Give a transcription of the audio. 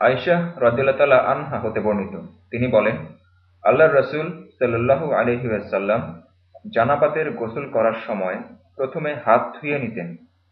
আয়শাহ রদিল্লা আনহা হতে বর্ণিত। তিনি বলেন আল্লাহ রসুল সাল্লু আলহিউসাল্লাম জানাপাতের গোসল করার সময় প্রথমে হাত ধুয়ে নিতেন।